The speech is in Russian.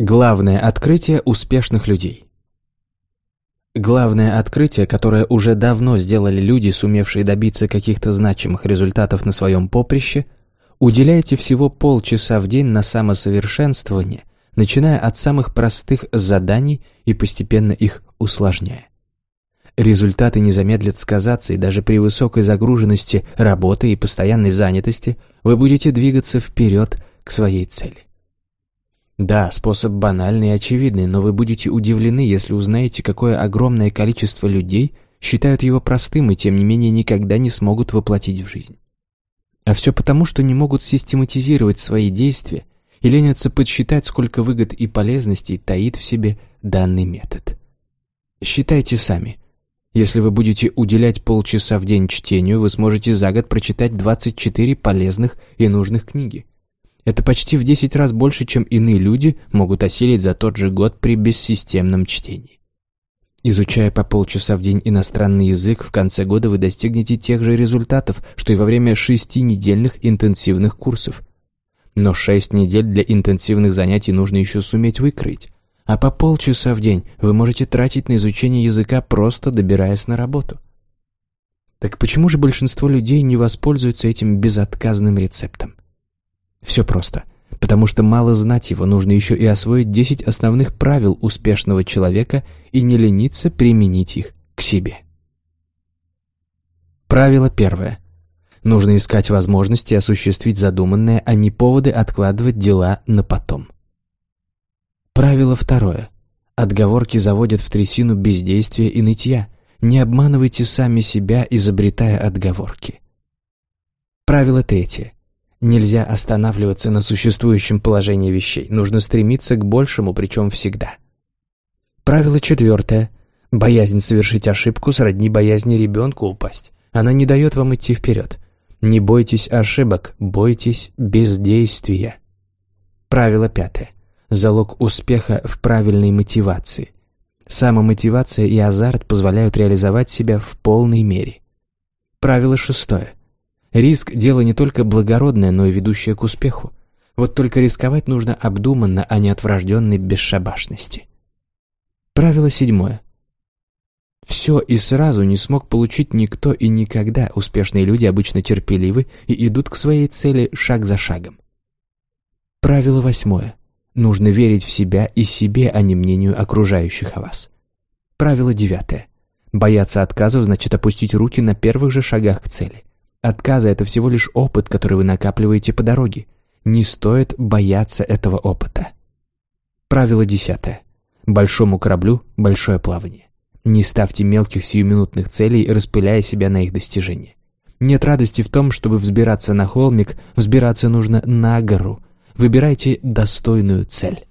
Главное открытие успешных людей. Главное открытие, которое уже давно сделали люди, сумевшие добиться каких-то значимых результатов на своем поприще, уделяйте всего полчаса в день на самосовершенствование, начиная от самых простых заданий и постепенно их усложняя. Результаты не замедлят сказаться, и даже при высокой загруженности работы и постоянной занятости вы будете двигаться вперед к своей цели. Да, способ банальный и очевидный, но вы будете удивлены, если узнаете, какое огромное количество людей считают его простым и тем не менее никогда не смогут воплотить в жизнь. А все потому, что не могут систематизировать свои действия и ленятся подсчитать, сколько выгод и полезностей таит в себе данный метод. Считайте сами. Если вы будете уделять полчаса в день чтению, вы сможете за год прочитать 24 полезных и нужных книги. Это почти в 10 раз больше, чем иные люди могут осилить за тот же год при бессистемном чтении. Изучая по полчаса в день иностранный язык, в конце года вы достигнете тех же результатов, что и во время шести недельных интенсивных курсов. Но шесть недель для интенсивных занятий нужно еще суметь выкроить. А по полчаса в день вы можете тратить на изучение языка, просто добираясь на работу. Так почему же большинство людей не воспользуются этим безотказным рецептом? Все просто. Потому что мало знать его, нужно еще и освоить 10 основных правил успешного человека и не лениться применить их к себе. Правило первое. Нужно искать возможности осуществить задуманное, а не поводы откладывать дела на потом. Правило второе. Отговорки заводят в трясину бездействия и нытья. Не обманывайте сами себя, изобретая отговорки. Правило третье. Нельзя останавливаться на существующем положении вещей. Нужно стремиться к большему, причем всегда. Правило четвертое. Боязнь совершить ошибку сродни боязни ребенку упасть. Она не дает вам идти вперед. Не бойтесь ошибок, бойтесь бездействия. Правило пятое. Залог успеха в правильной мотивации. Самомотивация и азарт позволяют реализовать себя в полной мере. Правило шестое. Риск – дело не только благородное, но и ведущее к успеху. Вот только рисковать нужно обдуманно, а не от врожденной бесшабашности. Правило седьмое. Все и сразу не смог получить никто и никогда. Успешные люди обычно терпеливы и идут к своей цели шаг за шагом. Правило восьмое. Нужно верить в себя и себе, а не мнению окружающих о вас. Правило девятое. Бояться отказов значит опустить руки на первых же шагах к цели. Отказы — это всего лишь опыт, который вы накапливаете по дороге. Не стоит бояться этого опыта. Правило десятое. Большому кораблю — большое плавание. Не ставьте мелких сиюминутных целей, распыляя себя на их достижение. Нет радости в том, чтобы взбираться на холмик, взбираться нужно на гору. Выбирайте достойную цель.